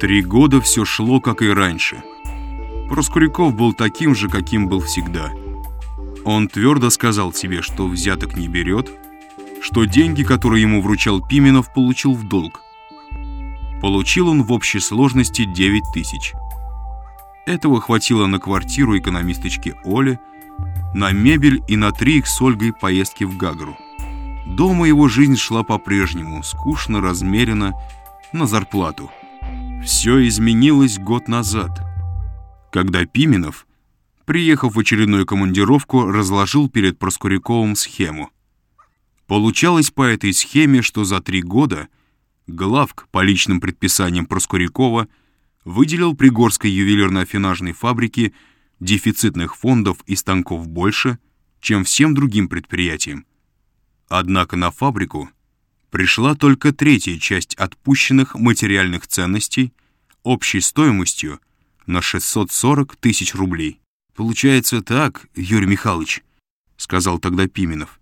Три года все шло, как и раньше. Проскуряков был таким же, каким был всегда. Он твердо сказал себе, что взяток не берет, что деньги, которые ему вручал Пименов, получил в долг. Получил он в общей сложности 9 тысяч. Этого хватило на квартиру экономисточки Оли, на мебель и на три их с Ольгой поездки в Гагру. Дома его жизнь шла по-прежнему, скучно, размеренно, на зарплату. Все изменилось год назад, когда Пименов, приехав в очередную командировку, разложил перед Проскуряковым схему. Получалось по этой схеме, что за три года Главк по личным предписаниям Проскурякова выделил Пригорской ювелирно-афинажной фабрике дефицитных фондов и станков больше, чем всем другим предприятиям. Однако на фабрику пришла только третья часть отпущенных материальных ценностей общей стоимостью на 640 тысяч рублей. «Получается так, Юрий Михайлович», — сказал тогда Пименов,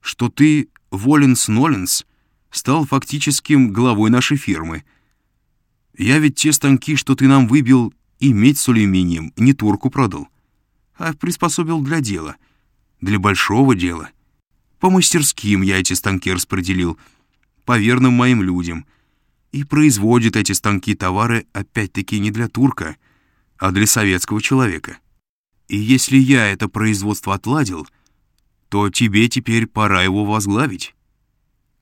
«что ты, Воленс-Ноленс, стал фактическим главой нашей фирмы. Я ведь те станки, что ты нам выбил, и медь с алюминием не турку продал, а приспособил для дела, для большого дела. По мастерским я эти станки распределил, по верным моим людям. И производят эти станки товары опять-таки не для турка, а для советского человека. И если я это производство отладил, то тебе теперь пора его возглавить.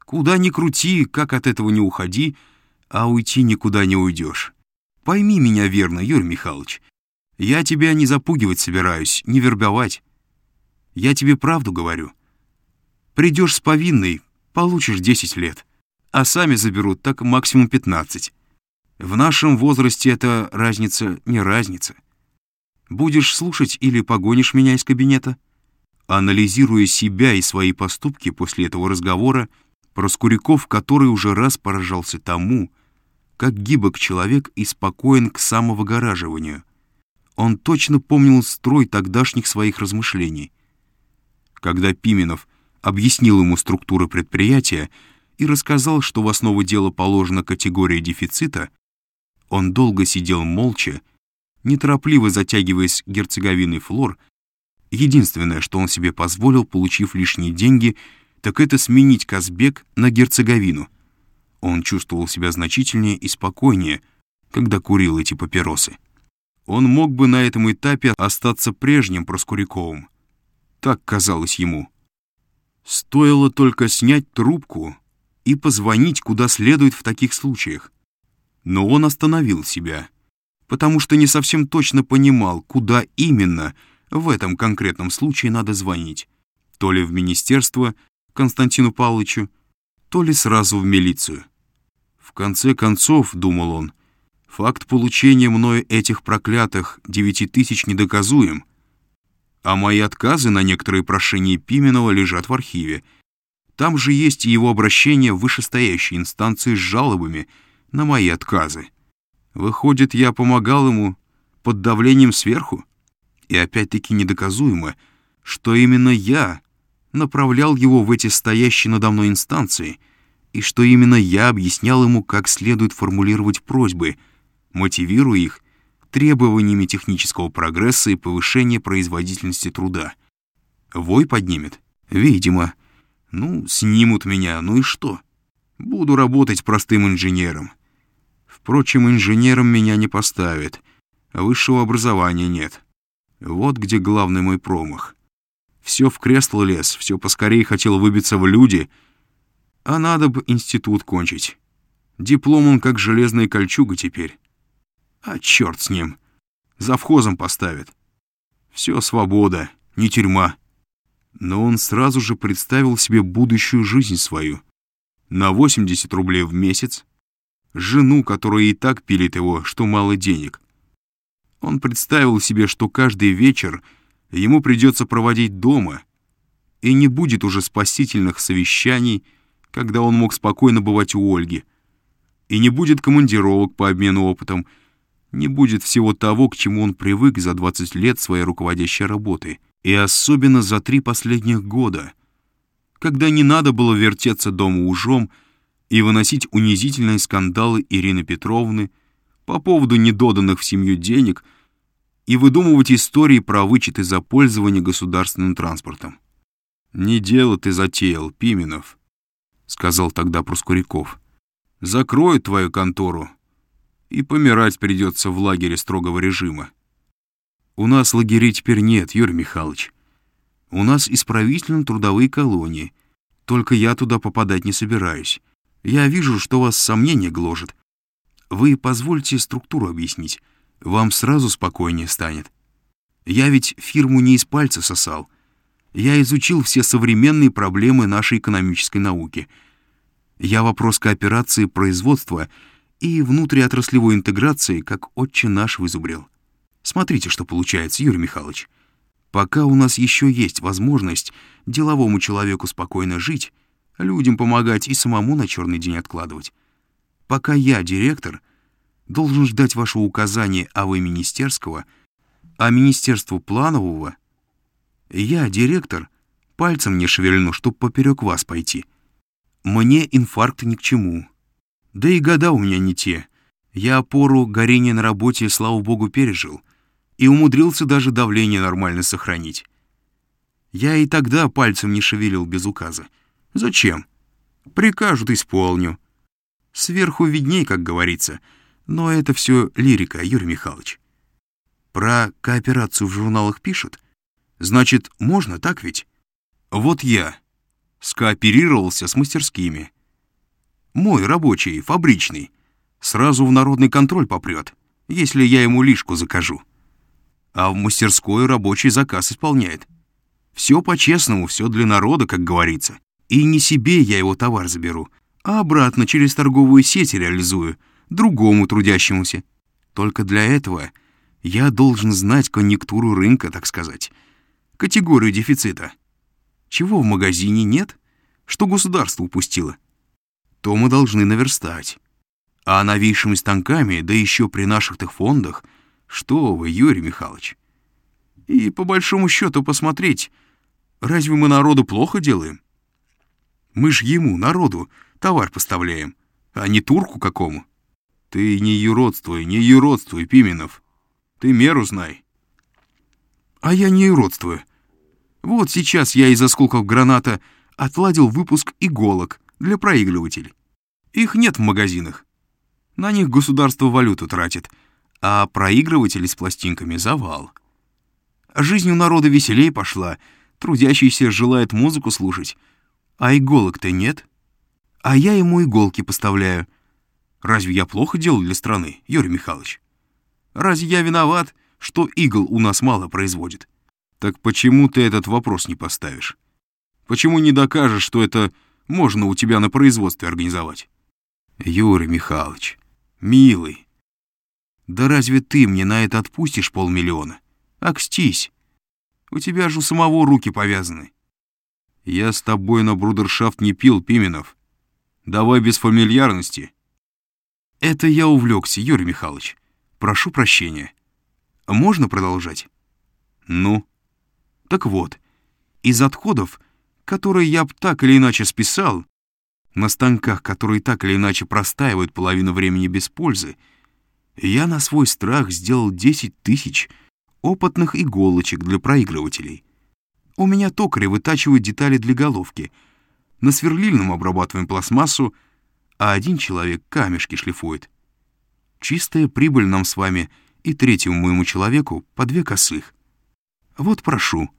Куда ни крути, как от этого не уходи, а уйти никуда не уйдешь. Пойми меня верно, Юрий Михайлович. Я тебя не запугивать собираюсь, не вербовать. Я тебе правду говорю. Придешь с повинной, получишь 10 лет, а сами заберут так максимум 15. В нашем возрасте эта разница не разница. Будешь слушать или погонишь меня из кабинета? Анализируя себя и свои поступки после этого разговора, Проскуряков, который уже раз поражался тому, как гибок человек и спокоен к самовыгораживанию. Он точно помнил строй тогдашних своих размышлений. Когда Пименов объяснил ему структуру предприятия и рассказал, что в основу дела положена категория дефицита, он долго сидел молча, неторопливо затягиваясь герцоговиной флор. Единственное, что он себе позволил, получив лишние деньги, так это сменить Казбек на герцоговину. Он чувствовал себя значительнее и спокойнее, когда курил эти папиросы. Он мог бы на этом этапе остаться прежним Проскуряковым. Так казалось ему. Стоило только снять трубку и позвонить куда следует в таких случаях. Но он остановил себя, потому что не совсем точно понимал, куда именно в этом конкретном случае надо звонить. То ли в министерство, Константину Павловичу, то ли сразу в милицию. В конце концов, думал он, факт получения мною этих проклятых девяти тысяч недоказуем, а мои отказы на некоторые прошения Пименова лежат в архиве. Там же есть его обращение в вышестоящие инстанции с жалобами на мои отказы. Выходит, я помогал ему под давлением сверху? И опять-таки недоказуемо, что именно я направлял его в эти стоящие надо мной инстанции, и что именно я объяснял ему, как следует формулировать просьбы, мотивируя их требованиями технического прогресса и повышения производительности труда. Вой поднимет? Видимо. Ну, снимут меня, ну и что? Буду работать простым инженером. Впрочем, инженером меня не поставят. Высшего образования нет. Вот где главный мой промах. Все в кресло лез, все поскорее хотел выбиться в люди, а надо бы институт кончить. Диплом он как железная кольчуга теперь. А черт с ним. Завхозом поставят. Все свобода, не тюрьма. Но он сразу же представил себе будущую жизнь свою. На 80 рублей в месяц. Жену, которая и так пилит его, что мало денег. Он представил себе, что каждый вечер ему придется проводить дома, и не будет уже спасительных совещаний, когда он мог спокойно бывать у Ольги, и не будет командировок по обмену опытом, не будет всего того, к чему он привык за 20 лет своей руководящей работы, и особенно за три последних года, когда не надо было вертеться дома ужом и выносить унизительные скандалы Ирины Петровны, по поводу недоданных в семью денег и выдумывать истории про вычеты за пользование государственным транспортом. «Не дело ты затеял, Пименов», — сказал тогда Проскуряков. «Закроют твою контору, и помирать придется в лагере строгого режима. У нас лагерей теперь нет, Юрий Михайлович. У нас исправительно-трудовые колонии. Только я туда попадать не собираюсь. Я вижу, что вас сомнения гложет. Вы позвольте структуру объяснить. Вам сразу спокойнее станет. Я ведь фирму не из пальца сосал. Я изучил все современные проблемы нашей экономической науки. Я вопрос кооперации производства и внутриотраслевой интеграции как отче наш вызубрил. Смотрите, что получается, Юрий Михайлович. Пока у нас еще есть возможность деловому человеку спокойно жить, людям помогать и самому на черный день откладывать. Пока я, директор, должен ждать вашего указания, а вы министерского, а министерству планового, я, директор, пальцем не шевельну, чтоб поперек вас пойти. Мне инфаркт ни к чему. Да и года у меня не те. Я опору горения на работе, слава богу, пережил — и умудрился даже давление нормально сохранить. Я и тогда пальцем не шевелил без указа. Зачем? Прикажут, исполню. Сверху видней, как говорится. Но это все лирика, Юрий Михайлович. Про кооперацию в журналах пишут. Значит, можно, так ведь? Вот я скооперировался с мастерскими. Мой рабочий, фабричный, сразу в народный контроль попрет, если я ему лишку закажу а в мастерской рабочий заказ исполняет. Все по-честному, все для народа, как говорится. И не себе я его товар заберу, а обратно через торговую сеть реализую, другому трудящемуся. Только для этого я должен знать конъюнктуру рынка, так сказать, категорию дефицита. Чего в магазине нет, что государство упустило, то мы должны наверстать. А новейшими станками, да еще при наших-то фондах — что вы, Юрий Михайлович? И по большому счету посмотреть, разве мы народу плохо делаем? Мы ж ему, народу, товар поставляем, а не турку какому. Ты не юродствуй, не юродствуй, Пименов. Ты меру знай. А я не юродствую. Вот сейчас я из осколков граната отладил выпуск иголок для проигрывателей. Их нет в магазинах. На них государство валюту тратит — а проигрыватели с пластинками — завал. Жизнь у народа веселее пошла, трудящийся желает музыку слушать, а иголок-то нет. А я ему иголки поставляю. Разве я плохо делал для страны, Юрий Михайлович? Разве я виноват, что игл у нас мало производит? Так почему ты этот вопрос не поставишь? Почему не докажешь, что это можно у тебя на производстве организовать? Юрий Михайлович, милый, да разве ты мне на это отпустишь полмиллиона? Акстись. У тебя же у самого руки повязаны. Я с тобой на брудершафт не пил, Пименов. Давай без фамильярности. Это я увлекся, Юрий Михайлович. Прошу прощения. Можно продолжать? Ну? Так вот, из отходов, которые я б так или иначе списал, на станках, которые так или иначе простаивают половину времени без пользы, я на свой страх сделал 10 тысяч опытных иголочек для проигрывателей. У меня токари вытачивают детали для головки. На сверлильном обрабатываем пластмассу, а один человек камешки шлифует. Чистая прибыль нам с вами и третьему моему человеку по две косых. Вот прошу.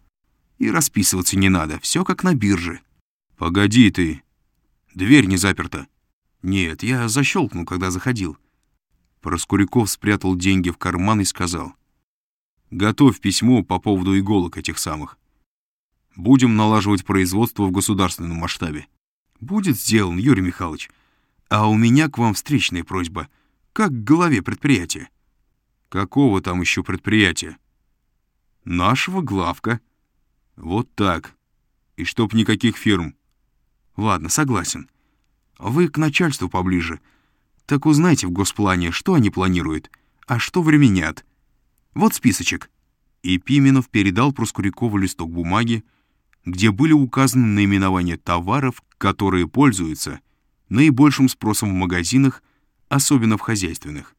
И расписываться не надо, все как на бирже. Погоди ты. Дверь не заперта. Нет, я защелкнул, когда заходил. Проскуряков спрятал деньги в карман и сказал. «Готовь письмо по поводу иголок этих самых. Будем налаживать производство в государственном масштабе». «Будет сделан, Юрий Михайлович. А у меня к вам встречная просьба. Как к главе предприятия?» «Какого там еще предприятия?» «Нашего главка». «Вот так. И чтоб никаких фирм». «Ладно, согласен. Вы к начальству поближе». Так узнайте в госплане, что они планируют, а что временят. Вот списочек». И Пименов передал Проскурякову листок бумаги, где были указаны наименования товаров, которые пользуются наибольшим спросом в магазинах, особенно в хозяйственных.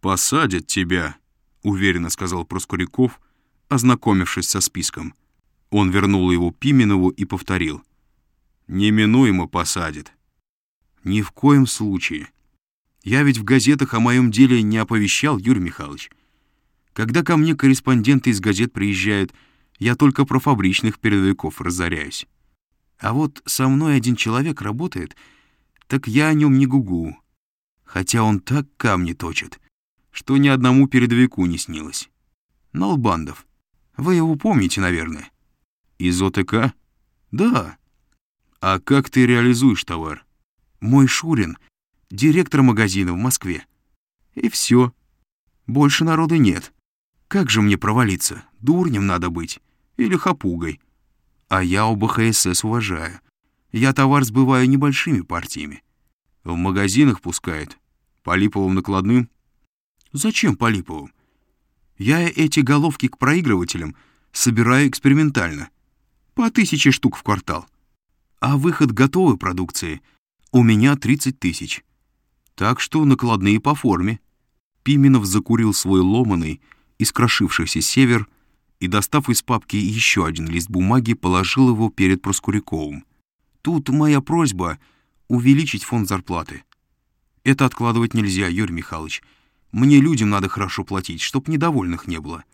«Посадят тебя», — уверенно сказал Проскуряков, ознакомившись со списком. Он вернул его Пименову и повторил. «Неминуемо посадят». «Ни в коем случае. Я ведь в газетах о моем деле не оповещал, Юрий Михайлович. Когда ко мне корреспонденты из газет приезжают, я только про фабричных передовиков разоряюсь. А вот со мной один человек работает, так я о нем не гугу. Хотя он так камни точит, что ни одному передовику не снилось. Налбандов. Вы его помните, наверное. Из ОТК? Да. А как ты реализуешь товар? Мой Шурин, директор магазина в Москве. И все. Больше народа нет. Как же мне провалиться? Дурнем надо быть. Или хапугой. А я ОБХСС уважаю. Я товар сбываю небольшими партиями. В магазинах пускает. По липовым накладным? Зачем по липовым? Я эти головки к проигрывателям собираю экспериментально. По тысяче штук в квартал. А выход готовой продукции у меня 30 тысяч. Так что накладные по форме. Пименов закурил свой ломаный, искрошившийся север и, достав из папки еще один лист бумаги, положил его перед Проскуряковым. «Тут моя просьба увеличить фонд зарплаты. Это откладывать нельзя, Юрий Михайлович. Мне людям надо хорошо платить, чтоб недовольных не было.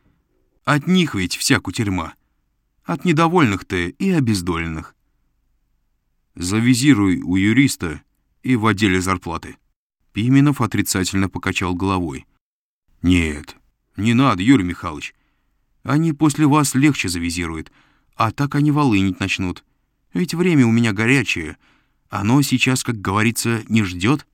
От них ведь вся кутерьма. От недовольных-то и обездоленных. Завизируй у юриста и в отделе зарплаты». Пименов отрицательно покачал головой. «Нет, не надо, Юрий Михайлович. Они после вас легче завизируют, а так они волынить начнут. Ведь время у меня горячее. Оно сейчас, как говорится, не ждет».